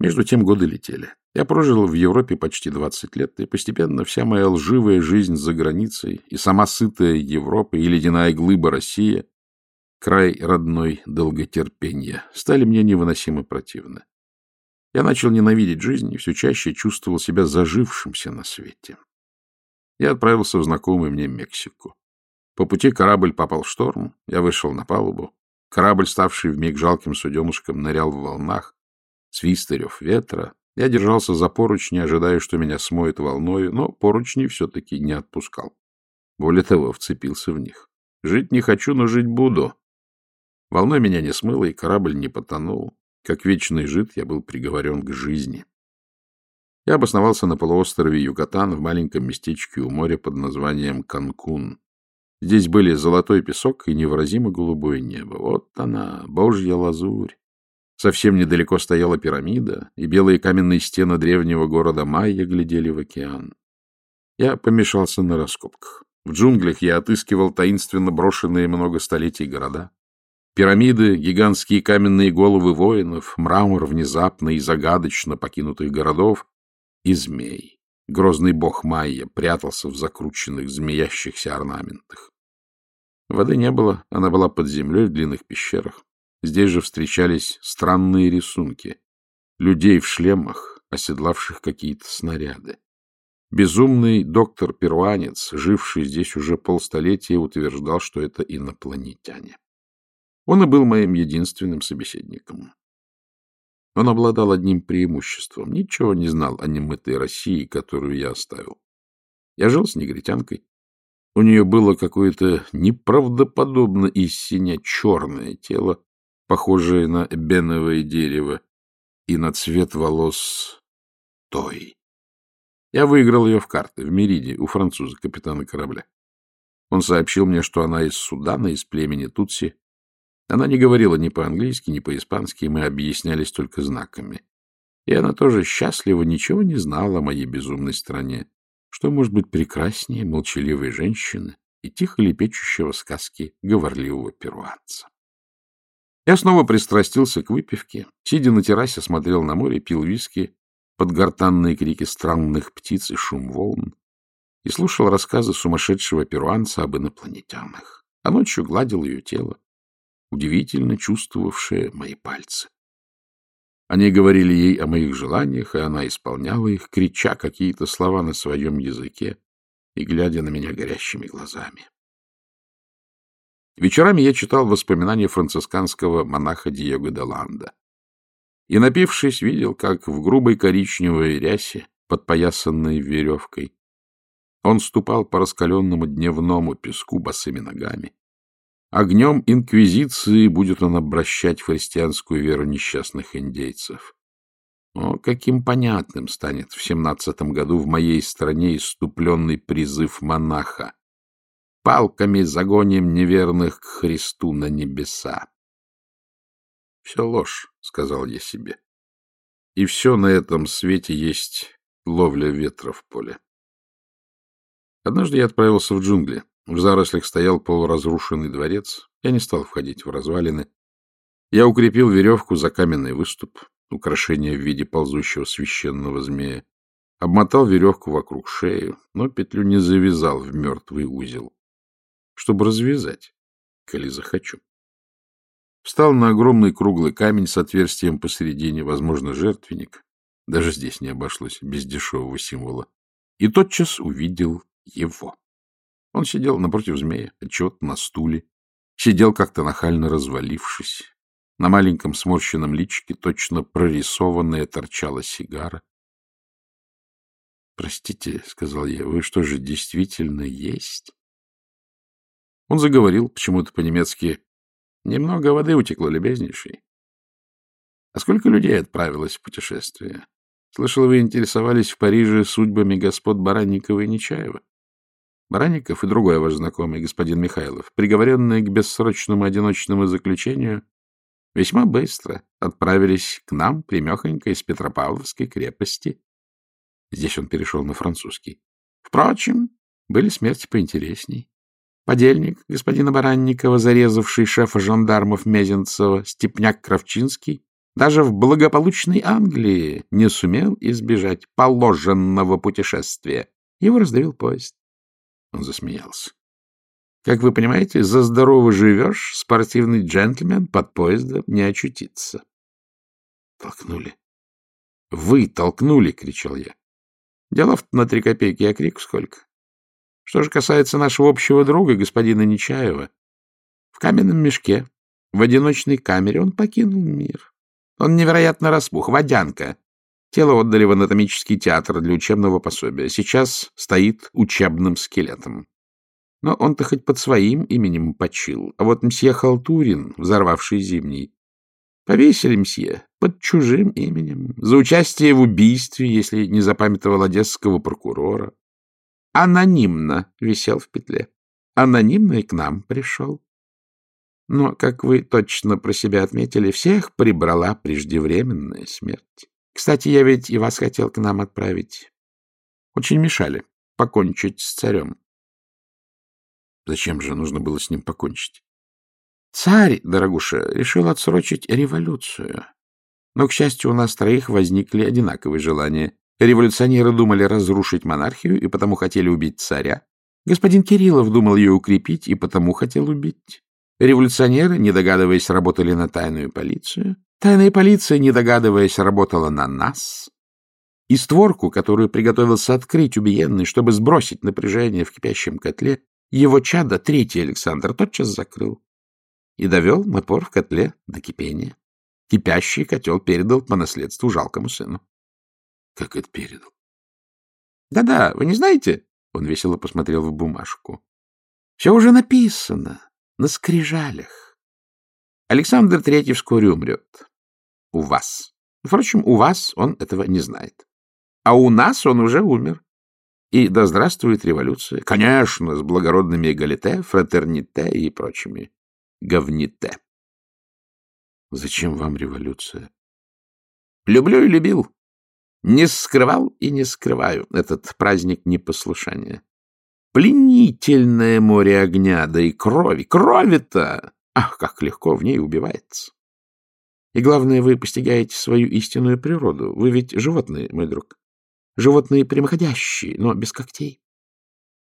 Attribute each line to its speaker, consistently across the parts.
Speaker 1: Между тем годы летели. Я прожил в Европе почти 20 лет, и постепенно вся моя лживая жизнь за границей, и сама сытая Европа, и ледяная глыба Россия, край родной долготерпения, стали мне невыносимо противны. Я начал ненавидеть жизнь и все чаще чувствовал себя зажившимся на свете. Я отправился в знакомую мне Мексику. По пути корабль попал в шторм, я вышел на палубу. Корабль, ставший вмиг жалким суденышком, нырял в волнах. Свистарев ветра. Я держался за поручни, ожидая, что меня смоет волною, но поручни все-таки не отпускал. Более того, вцепился в них. Жить не хочу, но жить буду. Волной меня не смыло, и корабль не потонул. Как вечный жид я был приговорен к жизни. Я обосновался на полуострове Юкатан в маленьком местечке у моря под названием Канкун. Здесь были золотой песок и невыразимо голубое небо. Вот она, божья лазурь. Совсем недалеко стояла пирамида, и белые каменные стены древнего города Майя глядели в океан. Я помешался на раскопках. В джунглях я отыскивал таинственно брошенные много столетий города. Пирамиды, гигантские каменные головы воинов, мрамор внезапно и загадочно покинутых городов и змей. Грозный бог Майя прятался в закрученных змеящихся орнаментах. Воды не было, она была под землей в длинных пещерах. Здесь же встречались странные рисунки. Людей в шлемах, оседлавших какие-то снаряды. Безумный доктор-перуанец, живший здесь уже полстолетия, утверждал, что это инопланетяне. Он и был моим единственным собеседником. Он обладал одним преимуществом. Ничего не знал о немытой России, которую я оставил. Я жил с негритянкой. У нее было какое-то неправдоподобно и сине черное тело, похожее на беновое дерево, и на цвет волос той. Я выиграл ее в карты в Мериде у француза, капитана корабля. Он сообщил мне, что она из Судана, из племени Тутси, она не говорила ни по-английски, ни по-испански, мы объяснялись только знаками. И она тоже счастлива, ничего не знала о моей безумной стране. Что может быть прекраснее молчаливой женщины и тихо лепечущего сказки говорливого перуанца? Я снова пристрастился к выпивке, сидя на террасе, смотрел на море, пил виски, под гортанные крики странных птиц и шум волн, и слушал рассказы сумасшедшего перуанца об инопланетянах. А ночью гладил ее тело, удивительно чувствовавшая мои пальцы. Они говорили ей о моих желаниях, и она исполняла их, крича какие-то слова на своем языке и глядя на меня горящими глазами. Вечерами я читал воспоминания францисканского монаха Диего де Ланда. И, напившись, видел, как в грубой коричневой рясе, подпоясанной веревкой, он ступал по раскаленному дневному песку босыми ногами, Огнем инквизиции будет он обращать в христианскую веру несчастных индейцев. О, каким понятным станет в семнадцатом году в моей стране иступленный призыв монаха. Палками загоним неверных к Христу на небеса. Все ложь, — сказал я себе. И все на этом свете есть ловля ветра в поле. Однажды я отправился в джунгли. В зарослях стоял полуразрушенный дворец. Я не стал входить в развалины. Я укрепил веревку за каменный выступ, украшение в виде ползущего священного змея, обмотал веревку вокруг шеи, но петлю не завязал в мертвый узел, чтобы развязать, коли захочу. Встал на огромный круглый камень с отверстием посередине, возможно, жертвенник. Даже здесь не обошлось без дешевого символа. И тотчас увидел его. Он сидел напротив змея, отчет на стуле, сидел как-то нахально развалившись. На маленьком сморщенном личике точно прорисованная торчала сигара. — Простите, — сказал я, — вы что же, действительно есть? Он заговорил почему-то по-немецки. Немного воды утекло, любезнейший. А сколько людей отправилось в путешествие? Слышал, вы интересовались в Париже судьбами господ Баранникова и Нечаева. Баранников и другой ваш знакомый, господин Михайлов, приговоренные к бессрочному одиночному заключению, весьма быстро отправились к нам примехонько из Петропавловской крепости. Здесь он перешел на французский. Впрочем, были смерти поинтересней. Подельник господина Баранникова, зарезавший шефа жандармов Мезенцева, Степняк Кравчинский, даже в благополучной Англии не сумел избежать положенного путешествия. Его раздавил поезд. Он засмеялся. Как вы понимаете, за здорово живешь, спортивный джентльмен под поездом не очутится. Толкнули. Вы толкнули, кричал я. Делов на три копейки, а крик сколько? Что же касается нашего общего друга, господина Нечаева, в каменном мешке, в одиночной камере он покинул мир. Он невероятно распух, водянка. Тело отдали в анатомический театр для учебного пособия. Сейчас стоит учебным скелетом. Но он-то хоть под своим именем почил. А вот мсье Халтурин, взорвавший зимний, повесили мсье под чужим именем за участие в убийстве, если не запамятовал одесского прокурора. Анонимно висел в петле. Анонимно и к нам пришел. Но, как вы точно про себя отметили, всех прибрала преждевременная смерть. Кстати, я ведь и вас хотел к нам отправить. Очень мешали покончить с царем. Зачем же нужно было с ним покончить? Царь, дорогуша, решил отсрочить революцию. Но, к счастью, у нас троих возникли одинаковые желания. Революционеры думали разрушить монархию и потому хотели убить царя. Господин Кириллов думал ее укрепить и потому хотел убить. Революционеры, не догадываясь, работали на тайную полицию. Тайная полиция, не догадываясь, работала на нас. И створку, которую приготовился открыть убиенный, чтобы сбросить напряжение в кипящем котле, его чадо, третий Александр, тотчас закрыл и довел напор в котле до кипения. Кипящий котел передал по наследству жалкому сыну. — Как это передал? Да — Да-да, вы не знаете? Он весело посмотрел в бумажку. — Все уже написано на скрижалях. Александр Третий вскоре умрет. У вас. Впрочем, у вас он этого не знает. А у нас он уже умер. И да здравствует революция. Конечно, с благородными эгалите, фратерните и прочими говните. Зачем вам революция? Люблю и любил. Не скрывал и не скрываю этот праздник непослушания. Пленительное море огня, да и крови. Крови-то! Ах, как легко в ней убивается. И главное, вы постигаете свою истинную природу. Вы ведь животные, мой друг. Животные прямоходящие, но без когтей.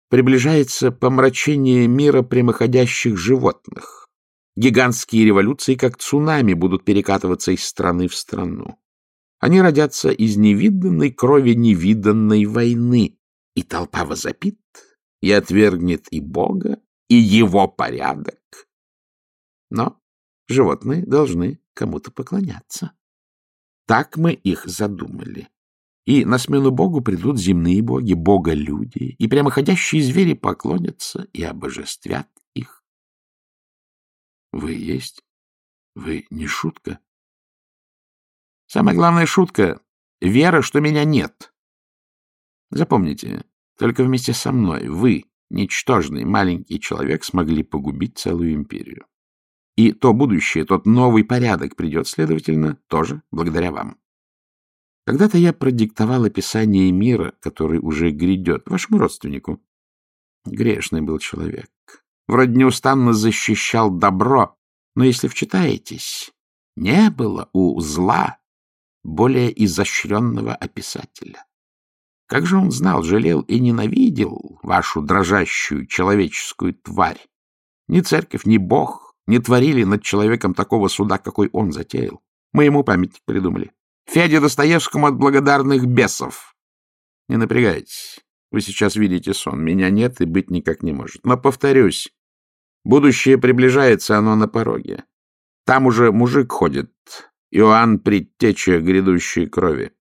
Speaker 1: Приближается помрачение мира прямоходящих животных. Гигантские революции, как цунами, будут перекатываться из страны в страну. Они родятся из невиданной крови невиданной войны, и толпа возопит, и отвергнет и Бога, и его порядок. Но животные должны кому-то поклоняться. Так мы их задумали. И на смену Богу придут земные боги, бога-люди, и прямоходящие звери поклонятся и обожествят их. Вы есть? Вы не шутка? Самая главная шутка — вера, что меня нет. Запомните, только вместе со мной вы, ничтожный маленький человек, смогли погубить целую империю. И то будущее, тот новый порядок придет, следовательно, тоже благодаря вам. Когда-то я продиктовал описание мира, который уже грядет, вашему родственнику. Грешный был человек. Вроде неустанно защищал добро, но если вчитаетесь, не было у зла более изощренного описателя. Как же он знал, жалел и ненавидел вашу дрожащую человеческую тварь? Ни церковь, ни Бог не творили над человеком такого суда, какой он затеял. Мы ему памятник придумали. Феде Достоевскому от благодарных бесов. Не напрягайтесь. Вы сейчас видите сон. Меня нет и быть никак не может. Но повторюсь, будущее приближается, оно на пороге. Там уже мужик ходит, Иоанн предтеча грядущей крови.